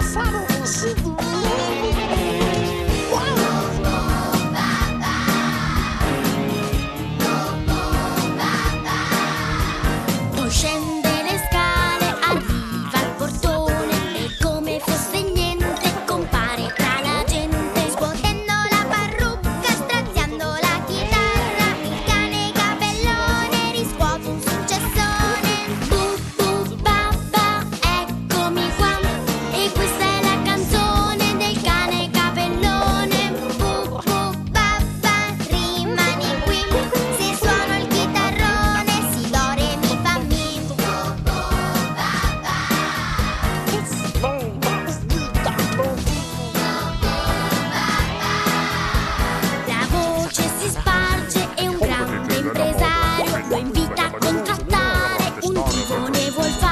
passar o vestido vuol fare